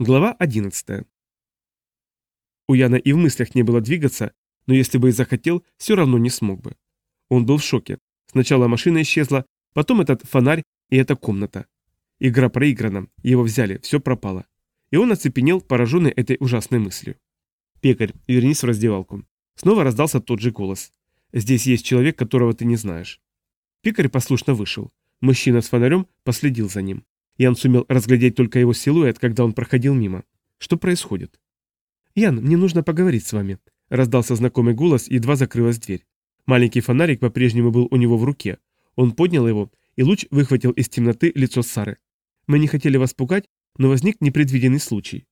Глава 11. У Яна и в мыслях не было двигаться, но если бы и захотел, все равно не смог бы. Он был в шоке. Сначала машина исчезла, потом этот фонарь и эта комната. Игра проиграна, его взяли, все пропало. И он оцепенел, пораженный этой ужасной мыслью. «Пекарь, вернись в раздевалку». Снова раздался тот же голос. «Здесь есть человек, которого ты не знаешь». Пекарь послушно вышел. Мужчина с фонарем последил за ним. Ян сумел разглядеть только его силуэт, когда он проходил мимо. Что происходит? «Ян, мне нужно поговорить с вами», — раздался знакомый голос, едва закрылась дверь. Маленький фонарик по-прежнему был у него в руке. Он поднял его, и луч выхватил из темноты лицо Сары. «Мы не хотели вас пугать, но возник непредвиденный случай».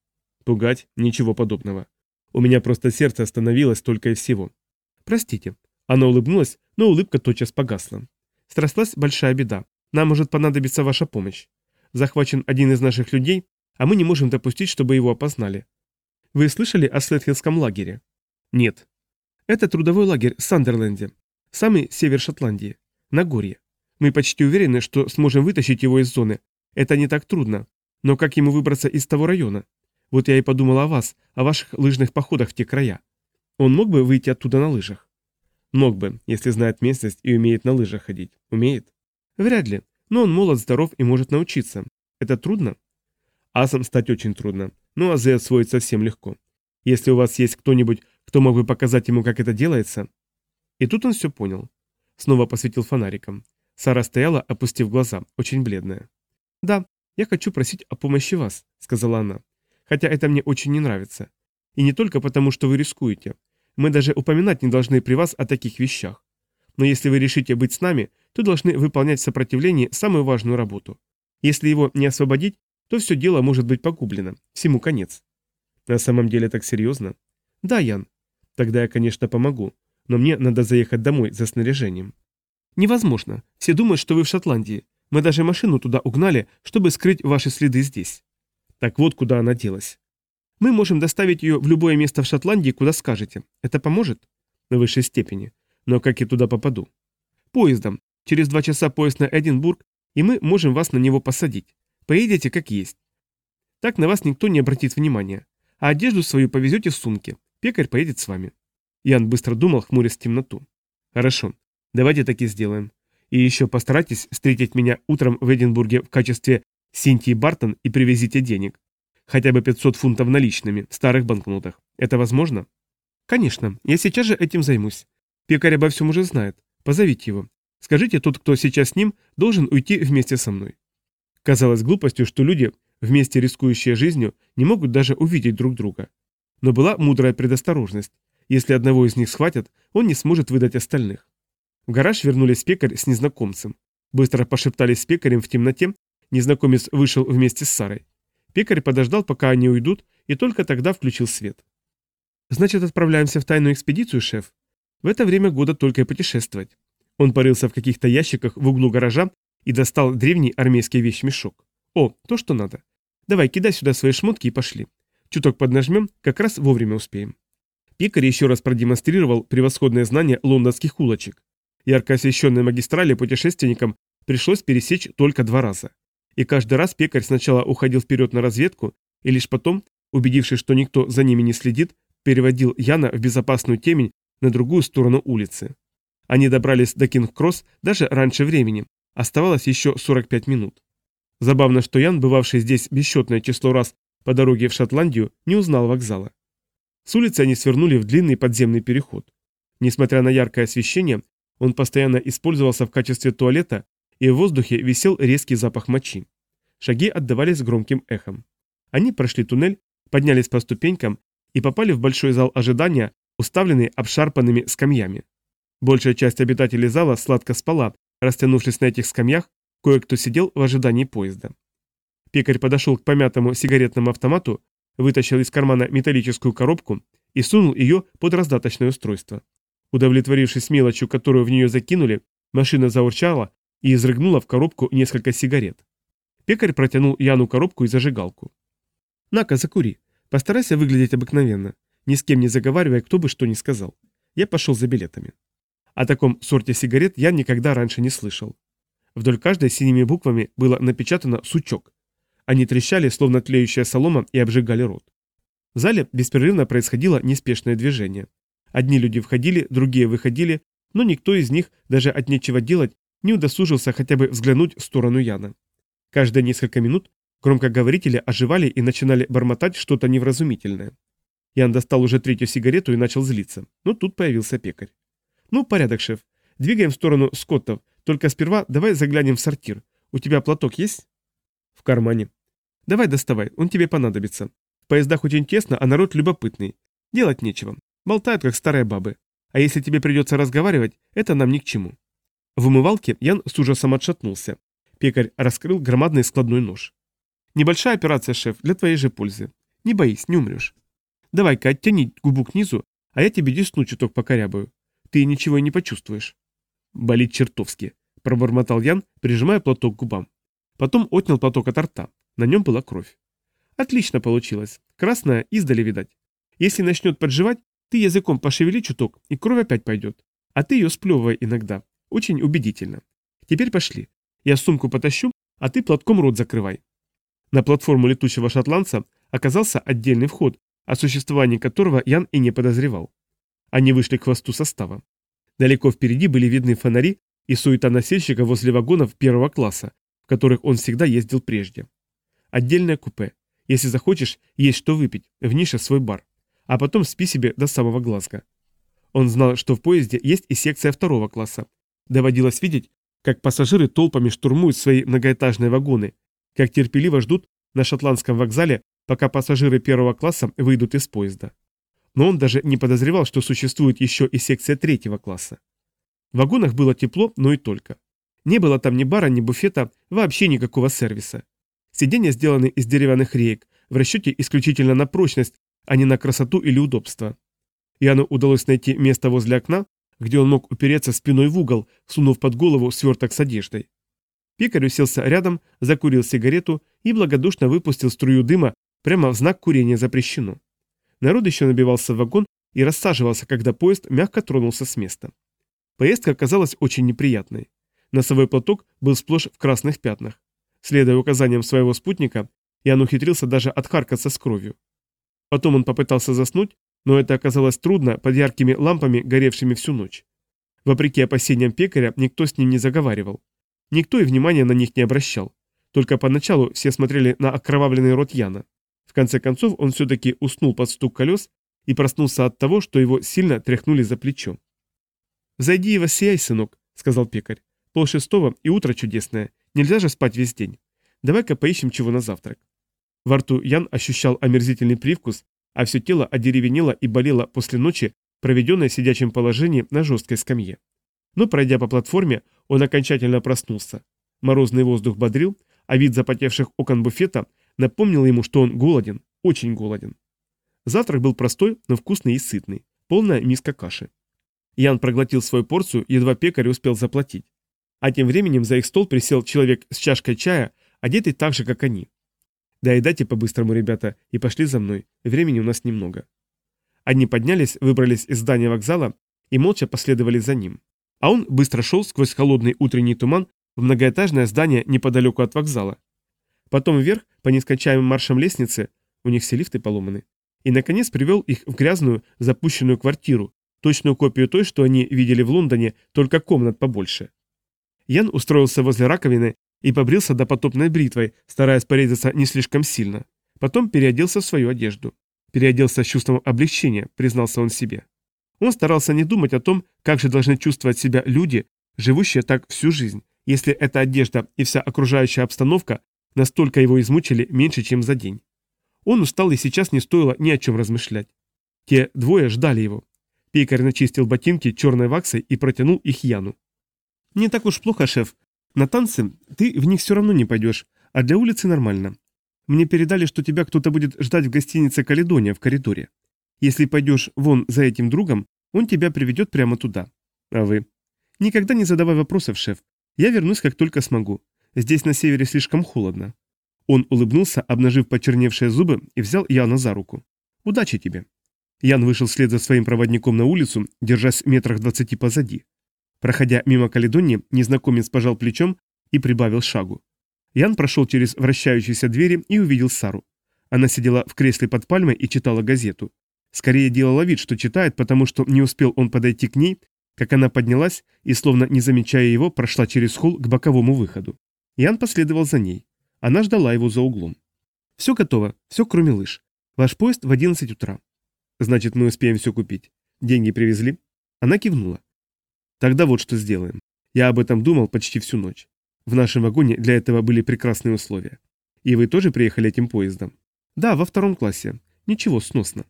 «Пугать? Ничего подобного. У меня просто сердце остановилось только и всего». «Простите». Она улыбнулась, но улыбка тотчас погасла. «Стряслась большая беда. Нам может понадобиться ваша помощь. Захвачен один из наших людей, а мы не можем допустить, чтобы его опознали. Вы слышали о Слетхиллском лагере? Нет. Это трудовой лагерь в Сандерленде, самый север Шотландии, Нагорье. Мы почти уверены, что сможем вытащить его из зоны. Это не так трудно. Но как ему выбраться из того района? Вот я и подумал о вас, о ваших лыжных походах в те края. Он мог бы выйти оттуда на лыжах? Мог бы, если знает местность и умеет на лыжах ходить. Умеет? Вряд ли. Но он молод, здоров и может научиться. Это трудно? Асом стать очень трудно, но азы освоить совсем легко. Если у вас есть кто-нибудь, кто мог бы показать ему, как это делается... И тут он все понял. Снова посветил фонариком. Сара стояла, опустив глаза, очень бледная. «Да, я хочу просить о помощи вас», — сказала она. «Хотя это мне очень не нравится. И не только потому, что вы рискуете. Мы даже упоминать не должны при вас о таких вещах. Но если вы решите быть с нами, то должны выполнять в сопротивлении самую важную работу. Если его не освободить, то все дело может быть погублено. Всему конец. На самом деле так серьезно? Да, Ян. Тогда я, конечно, помогу. Но мне надо заехать домой за снаряжением. Невозможно. Все думают, что вы в Шотландии. Мы даже машину туда угнали, чтобы скрыть ваши следы здесь. Так вот, куда она делась. Мы можем доставить ее в любое место в Шотландии, куда скажете. Это поможет? На высшей степени. Но как я туда попаду? Поездом. Через два часа поезд на Эдинбург, и мы можем вас на него посадить. Поедете как есть. Так на вас никто не обратит внимания. А одежду свою повезете в сумке. Пекарь поедет с вами. Ян быстро думал, хмурясь в темноту. Хорошо, давайте так и сделаем. И еще постарайтесь встретить меня утром в Эдинбурге в качестве Синтии Бартон и привезите денег. Хотя бы 500 фунтов наличными, в старых банкнотах. Это возможно? Конечно, я сейчас же этим займусь. Пекарь обо всем уже знает. Позовите его. Скажите, тот, кто сейчас с ним, должен уйти вместе со мной. Казалось глупостью, что люди, вместе рискующие жизнью, не могут даже увидеть друг друга. Но была мудрая предосторожность. Если одного из них схватят, он не сможет выдать остальных. В гараж вернулись пекарь с незнакомцем. Быстро пошептались с пекарем в темноте, незнакомец вышел вместе с Сарой. Пекарь подождал, пока они уйдут, и только тогда включил свет. «Значит, отправляемся в тайную экспедицию, шеф? В это время года только и путешествовать. Он порылся в каких-то ящиках в углу гаража и достал древний армейский вещмешок. О, то, что надо. Давай, кидай сюда свои шмотки и пошли. Чуток поднажмем, как раз вовремя успеем. Пикарь еще раз продемонстрировал превосходное знание лондонских улочек. Ярко освещенной магистрали путешественникам пришлось пересечь только два раза. И каждый раз пекарь сначала уходил вперед на разведку, и лишь потом, убедившись, что никто за ними не следит, переводил Яна в безопасную темень на другую сторону улицы. Они добрались до Кинг-Кросс даже раньше времени, оставалось еще 45 минут. Забавно, что Ян, бывавший здесь бесчетное число раз по дороге в Шотландию, не узнал вокзала. С улицы они свернули в длинный подземный переход. Несмотря на яркое освещение, он постоянно использовался в качестве туалета, и в воздухе висел резкий запах мочи. Шаги отдавались громким эхом. Они прошли туннель, поднялись по ступенькам и попали в большой зал ожидания, уставленный обшарпанными скамьями. Большая часть обитателей зала сладко спала, растянувшись на этих скамьях, кое-кто сидел в ожидании поезда. Пекарь подошел к помятому сигаретному автомату, вытащил из кармана металлическую коробку и сунул ее под раздаточное устройство. Удовлетворившись мелочью, которую в нее закинули, машина заурчала и изрыгнула в коробку несколько сигарет. Пекарь протянул Яну коробку и зажигалку. «На-ка, закури. Постарайся выглядеть обыкновенно, ни с кем не заговаривая, кто бы что ни сказал. Я пошел за билетами». О таком сорте сигарет я никогда раньше не слышал. Вдоль каждой синими буквами было напечатано «сучок». Они трещали, словно тлеющая солома, и обжигали рот. В зале беспрерывно происходило неспешное движение. Одни люди входили, другие выходили, но никто из них, даже от нечего делать, не удосужился хотя бы взглянуть в сторону Яна. Каждые несколько минут громкоговорители оживали и начинали бормотать что-то невразумительное. Ян достал уже третью сигарету и начал злиться, но тут появился пекарь. «Ну, порядок, шеф. Двигаем в сторону Скоттов, только сперва давай заглянем в сортир. У тебя платок есть?» «В кармане». «Давай доставай, он тебе понадобится. В поездах очень тесно, а народ любопытный. Делать нечего. Болтают, как старые бабы. А если тебе придется разговаривать, это нам ни к чему». В умывалке Ян с ужасом отшатнулся. Пекарь раскрыл громадный складной нож. «Небольшая операция, шеф, для твоей же пользы. Не боись, не умрешь. Давай-ка оттяни губу к низу, а я тебе десну чуток покорябаю. Ты ничего не почувствуешь». «Болит чертовски», – пробормотал Ян, прижимая платок к губам. Потом отнял платок от рта. На нем была кровь. «Отлично получилось. Красная издали видать. Если начнет подживать, ты языком пошевели чуток, и кровь опять пойдет. А ты ее сплевывай иногда. Очень убедительно. Теперь пошли. Я сумку потащу, а ты платком рот закрывай. На платформу летучего шотландца оказался отдельный вход, о существовании которого Ян и не подозревал. Они вышли к хвосту состава. Далеко впереди были видны фонари и суета носильщика возле вагонов первого класса, в которых он всегда ездил прежде. Отдельное купе. Если захочешь, есть что выпить, в нише свой бар а потом спи себе до самого Глазго. Он знал, что в поезде есть и секция второго класса. Доводилось видеть, как пассажиры толпами штурмуют свои многоэтажные вагоны, как терпеливо ждут на шотландском вокзале, пока пассажиры первого класса выйдут из поезда. Но он даже не подозревал, что существует еще и секция третьего класса. В вагонах было тепло, но и только. Не было там ни бара, ни буфета, вообще никакого сервиса. Сиденья сделаны из деревянных реек, в расчете исключительно на прочность а не на красоту или удобство. Яну удалось найти место возле окна, где он мог упереться спиной в угол, сунув под голову сверток с одеждой. Пекарь уселся рядом, закурил сигарету и благодушно выпустил струю дыма прямо в знак курения запрещено. Народ еще набивался в вагон и рассаживался, когда поезд мягко тронулся с места. Поездка оказалась очень неприятной. Носовой платок был сплошь в красных пятнах. Следуя указаниям своего спутника, Ян ухитрился даже отхаркаться с кровью. Потом он попытался заснуть, но это оказалось трудно под яркими лампами, горевшими всю ночь. Вопреки опасениям пекаря, никто с ним не заговаривал. Никто и внимания на них не обращал. Только поначалу все смотрели на окровавленный рот Яна. Конце концов он все-таки уснул под стук колес и проснулся от того, что его сильно тряхнули за плечо. «Зайди и воссияй, сынок», — сказал пекарь. «Пол шестого и утро чудесное. Нельзя же спать весь день. Давай-ка поищем чего на завтрак». Во рту Ян ощущал омерзительный привкус, а все тело одеревенело и болело после ночи, проведенной в сидячем положении на жесткой скамье. Но, пройдя по платформе, он окончательно проснулся. Морозный воздух бодрил, а вид запотевших окон буфета напомнил ему, что он голоден, очень голоден. Завтрак был простой, но вкусный и сытный. Полная миска каши. Ян проглотил свою порцию, едва пекарь успел заплатить. А тем временем за их стол присел человек с чашкой чая, одетый так же, как они. Доедайте по-быстрому, ребята, и пошли за мной. Времени у нас немного. Они поднялись, выбрались из здания вокзала и молча последовали за ним. А он быстро шел сквозь холодный утренний туман в многоэтажное здание неподалеку от вокзала. Потом вверх по нескончаемым маршам лестницы, у них все лифты поломаны, и, наконец, привел их в грязную, запущенную квартиру, точную копию той, что они видели в Лондоне, только комнат побольше. Ян устроился возле раковины и побрился до потопной бритвой, стараясь порезаться не слишком сильно. Потом переоделся в свою одежду. Переоделся с чувством облегчения, признался он себе. Он старался не думать о том, как же должны чувствовать себя люди, живущие так всю жизнь, если эта одежда и вся окружающая обстановка настолько его измучили меньше, чем за день. Он устал и сейчас не стоило ни о чем размышлять. Те двое ждали его. Пекарь начистил ботинки черной ваксой и протянул их Яну. «Не так уж плохо, шеф. На танцы ты в них все равно не пойдешь, а для улицы нормально. Мне передали, что тебя кто-то будет ждать в гостинице «Каледония» в коридоре. Если пойдешь вон за этим другом, он тебя приведет прямо туда. А вы? Никогда не задавай вопросов, шеф. Я вернусь, как только смогу. Здесь на севере слишком холодно. Он улыбнулся, обнажив почерневшие зубы, и взял Яна за руку. Удачи тебе. Ян вышел вслед за своим проводником на улицу, держась метрах двадцати позади. Проходя мимо Каледонии, незнакомец пожал плечом и прибавил шагу. Ян прошел через вращающиеся двери и увидел Сару. Она сидела в кресле под пальмой и читала газету. Скорее делала вид, что читает, потому что не успел он подойти к ней, как она поднялась и, словно не замечая его, прошла через холл к боковому выходу. Ян последовал за ней. Она ждала его за углом. «Все готово, все кроме лыж. Ваш поезд в 11 утра». «Значит, мы успеем все купить. Деньги привезли?» Она кивнула. «Тогда вот что сделаем. Я об этом думал почти всю ночь. В нашем вагоне для этого были прекрасные условия. И вы тоже приехали этим поездом?» «Да, во втором классе. Ничего, сносно».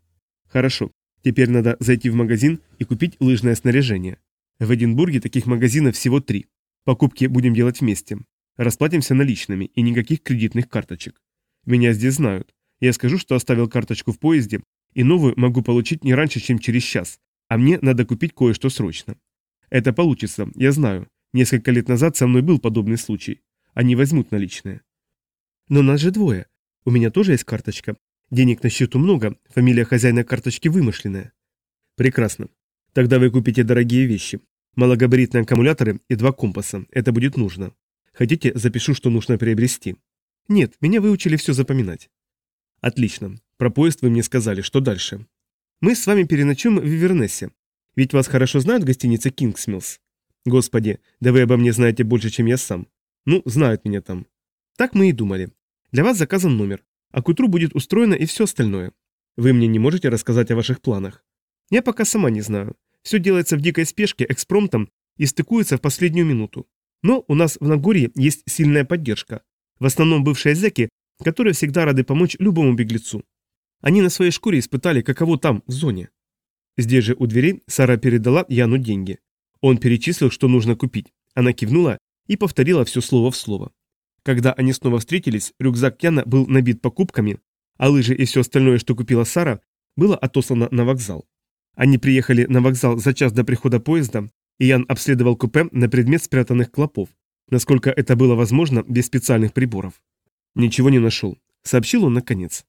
«Хорошо. Теперь надо зайти в магазин и купить лыжное снаряжение. В Эдинбурге таких магазинов всего три. Покупки будем делать вместе. Расплатимся наличными и никаких кредитных карточек. Меня здесь знают. Я скажу, что оставил карточку в поезде, и новую могу получить не раньше, чем через час, а мне надо купить кое-что срочно. Это получится, я знаю. Несколько лет назад со мной был подобный случай. Они возьмут наличные. Но нас же двое. У меня тоже есть карточка. Денег на счету много, фамилия хозяина карточки вымышленная. Прекрасно. Тогда вы купите дорогие вещи. Малогабаритные аккумуляторы и два компаса. Это будет нужно. Хотите, запишу, что нужно приобрести. Нет, меня выучили все запоминать. Отлично. Про поезд вы мне сказали, что дальше? Мы с вами переночуем в Вивернессе. Ведь вас хорошо знают в гостинице Кингсмилс. Господи, да вы обо мне знаете больше, чем я сам. Ну, знают меня там. Так мы и думали. Для вас заказан номер а к утру будет устроено и все остальное. Вы мне не можете рассказать о ваших планах. Я пока сама не знаю. Все делается в дикой спешке, экспромтом и стыкуется в последнюю минуту. Но у нас в Нагорье есть сильная поддержка. В основном бывшие зэки, которые всегда рады помочь любому беглецу. Они на своей шкуре испытали, каково там, в зоне. Здесь же у дверей Сара передала Яну деньги. Он перечислил, что нужно купить. Она кивнула и повторила все слово в слово. Когда они снова встретились, рюкзак Яна был набит покупками, а лыжи и все остальное, что купила Сара, было отослано на вокзал. Они приехали на вокзал за час до прихода поезда, Ян обследовал купе на предмет спрятанных клопов, насколько это было возможно без специальных приборов. Ничего не нашел, сообщил он наконец.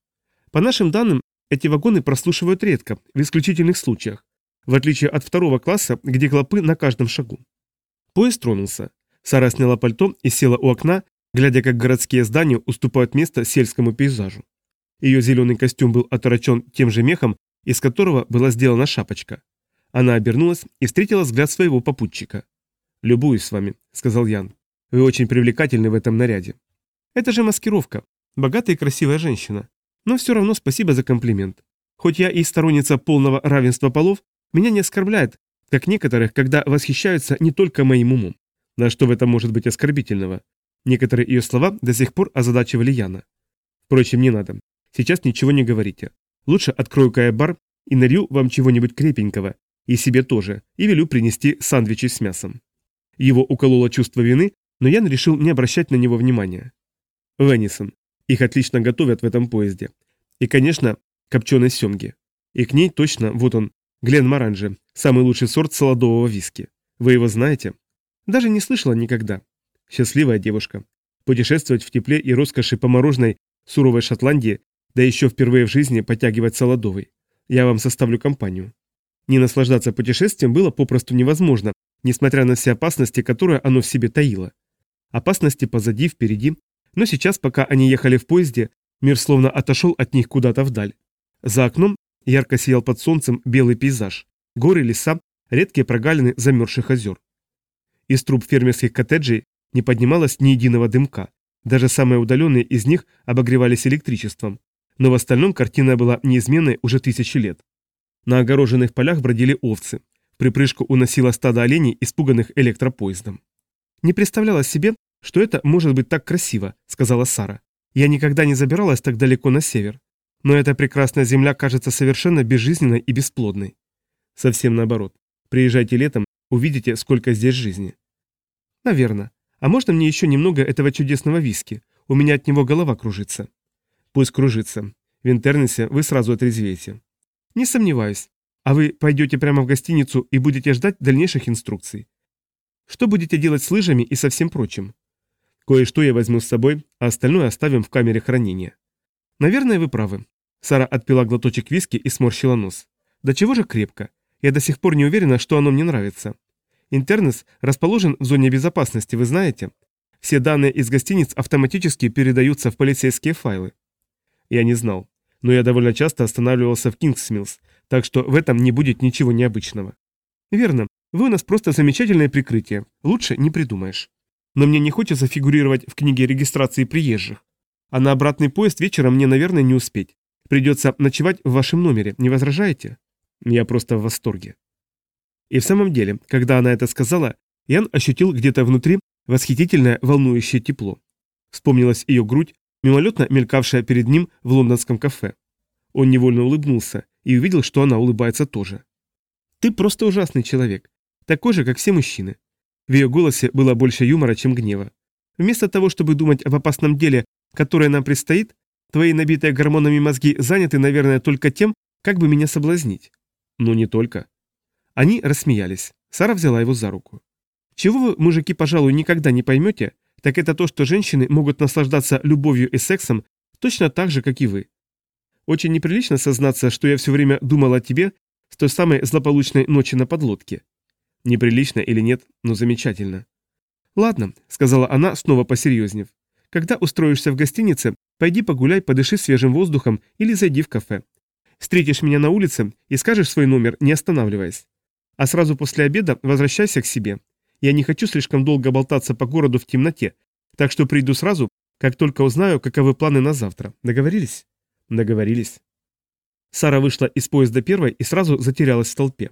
По нашим данным, эти вагоны прослушивают редко, в исключительных случаях, в отличие от второго класса, где клопы на каждом шагу. Поезд тронулся. Сара сняла пальто и села у окна, глядя, как городские здания уступают место сельскому пейзажу. Ее зеленый костюм был оторочен тем же мехом, из которого была сделана шапочка. Она обернулась и встретила взгляд своего попутчика. «Любуюсь с вами», — сказал Ян. «Вы очень привлекательны в этом наряде». «Это же маскировка. Богатая и красивая женщина. Но все равно спасибо за комплимент. Хоть я и сторонница полного равенства полов, меня не оскорбляет, как некоторых, когда восхищаются не только моим умом. На что в этом может быть оскорбительного? Некоторые ее слова до сих пор озадачивали Яна. Впрочем, не надо. Сейчас ничего не говорите. Лучше открою-ка я бар и налью вам чего-нибудь крепенького, и себе тоже, и велю принести сандвичи с мясом. Его укололо чувство вины, но Ян решил не обращать на него внимания. Веннисон. Их отлично готовят в этом поезде. И, конечно, копченой семги. И к ней точно, вот он, Глен Маранжи, самый лучший сорт солодового виски. Вы его знаете? Даже не слышала никогда. Счастливая девушка. Путешествовать в тепле и роскоши по мороженой суровой Шотландии, да еще впервые в жизни потягивать солодовый. Я вам составлю компанию. Не наслаждаться путешествием было попросту невозможно, несмотря на все опасности, которые оно в себе таило. Опасности позади, впереди, но сейчас, пока они ехали в поезде, мир словно отошел от них куда-то вдаль. За окном ярко сиял под солнцем белый пейзаж. Горы, леса, редкие прогалины замерзших озер. Из труб фермерских коттеджей не поднималось ни единого дымка. Даже самые удаленные из них обогревались электричеством. Но в остальном картина была неизменной уже тысячи лет. На огороженных полях бродили овцы. Припрыжку уносило стадо оленей, испуганных электропоездом. «Не представляла себе, что это может быть так красиво», — сказала Сара. «Я никогда не забиралась так далеко на север. Но эта прекрасная земля кажется совершенно безжизненной и бесплодной». «Совсем наоборот. Приезжайте летом, увидите, сколько здесь жизни». «Наверное. А можно мне еще немного этого чудесного виски? У меня от него голова кружится. Пусть кружится. В интернете вы сразу отрезвеете. Не сомневаюсь. А вы пойдете прямо в гостиницу и будете ждать дальнейших инструкций. Что будете делать с лыжами и со всем прочим? Кое-что я возьму с собой, а остальное оставим в камере хранения. Наверное, вы правы. Сара отпила глоточек виски и сморщила нос. Да чего же крепко? Я до сих пор не уверена, что оно мне нравится. Интернес расположен в зоне безопасности, вы знаете? Все данные из гостиниц автоматически передаются в полицейские файлы. Я не знал, но я довольно часто останавливался в Кингсмилс, так что в этом не будет ничего необычного. Верно, вы у нас просто замечательное прикрытие, лучше не придумаешь. Но мне не хочется фигурировать в книге регистрации приезжих. А на обратный поезд вечером мне, наверное, не успеть. Придется ночевать в вашем номере, не возражаете? Я просто в восторге. И в самом деле, когда она это сказала, Ян ощутил где-то внутри восхитительное волнующее тепло. Вспомнилась ее грудь, мимолетно мелькавшая перед ним в лондонском кафе. Он невольно улыбнулся и увидел, что она улыбается тоже. «Ты просто ужасный человек, такой же, как все мужчины». В ее голосе было больше юмора, чем гнева. Вместо того, чтобы думать об опасном деле, которое нам предстоит, твои набитые гормонами мозги заняты, наверное, только тем, как бы меня соблазнить. Но не только. Они рассмеялись. Сара взяла его за руку. Чего вы, мужики, пожалуй, никогда не поймете, так это то, что женщины могут наслаждаться любовью и сексом точно так же, как и вы. Очень неприлично сознаться, что я все время думал о тебе с той самой злополучной ночи на подлодке. Неприлично или нет, но замечательно. Ладно, сказала она, снова посерьезнев. Когда устроишься в гостинице, пойди погуляй, подыши свежим воздухом или зайди в кафе. Встретишь меня на улице и скажешь свой номер, не останавливаясь. А сразу после обеда возвращайся к себе. Я не хочу слишком долго болтаться по городу в темноте, так что приду сразу, как только узнаю, каковы планы на завтра. Договорились? Договорились. Сара вышла из поезда первой и сразу затерялась в толпе.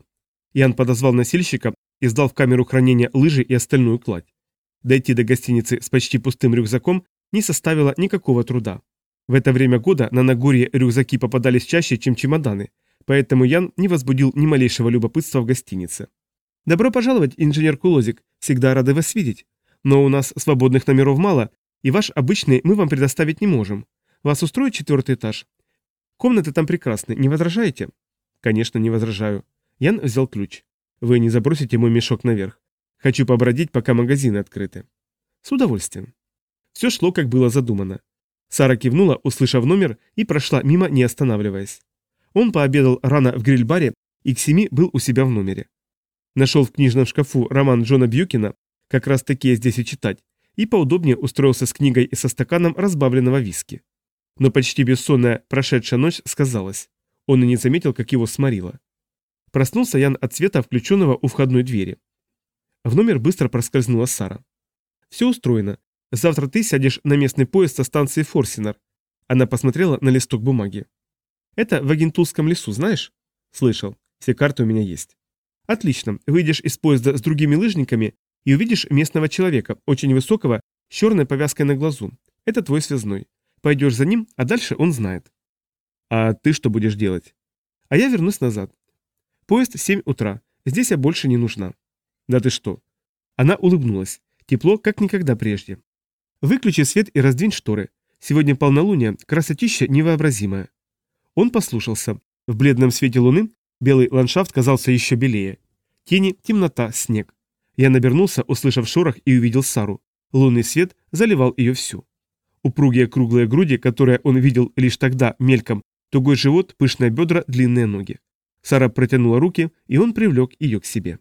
Ян подозвал носильщика и сдал в камеру хранения лыжи и остальную кладь. Дойти до гостиницы с почти пустым рюкзаком не составило никакого труда. В это время года на Нагорье рюкзаки попадались чаще, чем чемоданы, поэтому Ян не возбудил ни малейшего любопытства в гостинице. «Добро пожаловать, инженер Кулозик. Всегда рады вас видеть. Но у нас свободных номеров мало, и ваш обычный мы вам предоставить не можем. Вас устроит четвертый этаж? Комнаты там прекрасны, не возражаете?» «Конечно, не возражаю». Ян взял ключ. «Вы не забросите мой мешок наверх. Хочу побродить, пока магазины открыты». «С удовольствием». Все шло, как было задумано. Сара кивнула, услышав номер, и прошла мимо, не останавливаясь. Он пообедал рано в гриль-баре и к семи был у себя в номере. Нашел в книжном шкафу роман Джона Бьюкина, как раз такие здесь и читать, и поудобнее устроился с книгой и со стаканом разбавленного виски. Но почти бессонная прошедшая ночь сказалась. Он и не заметил, как его сморило. Проснулся Ян от света, включенного у входной двери. В номер быстро проскользнула Сара. «Все устроено. Завтра ты сядешь на местный поезд со станции Форсинар». Она посмотрела на листок бумаги. «Это в Агентулском лесу, знаешь?» «Слышал. Все карты у меня есть». Отлично, выйдешь из поезда с другими лыжниками и увидишь местного человека, очень высокого, с черной повязкой на глазу. Это твой связной. Пойдешь за ним, а дальше он знает. А ты что будешь делать? А я вернусь назад. Поезд в 7 утра. Здесь я больше не нужна. Да ты что? Она улыбнулась. Тепло, как никогда прежде. Выключи свет и раздвинь шторы. Сегодня полнолуние, красотища невообразимая. Он послушался. В бледном свете луны Белый ландшафт казался еще белее. Тени, темнота, снег. Я набернулся, услышав шорох, и увидел Сару. Лунный свет заливал ее всю. Упругие круглые груди, которые он видел лишь тогда мельком, тугой живот, пышные бедра, длинные ноги. Сара протянула руки, и он привлек ее к себе.